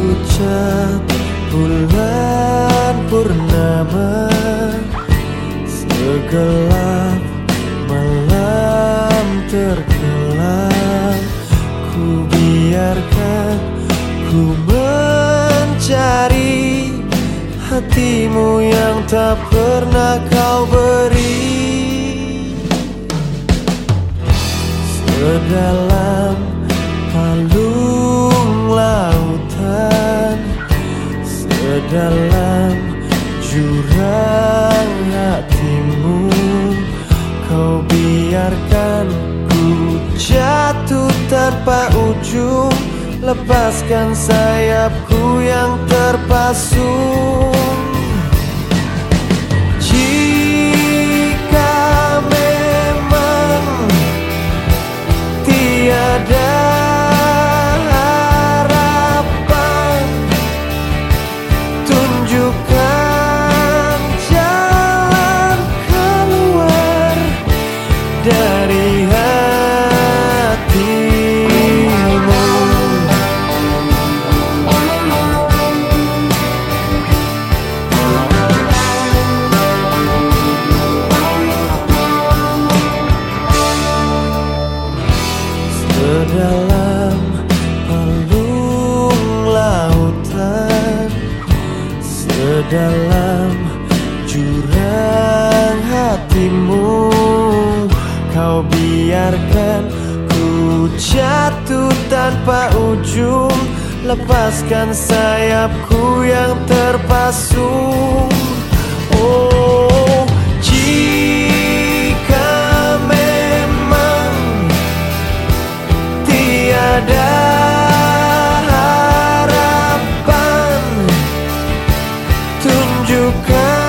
Sepucat bulan purnama. Segelap malam terkelam Ku biarkan ku mencari Hatimu yang tak pernah kau beri. Sedalam Sedalam jurang hatimu. Kau biarkan ku jatuh tanpa ujung. Lepaskan sayapku yang terpasung Sedalam jurang hatimu. Kau biarkan ku jatuh tanpa ujung. Lepaskan sayapku yang terpasung. Oh ada girl.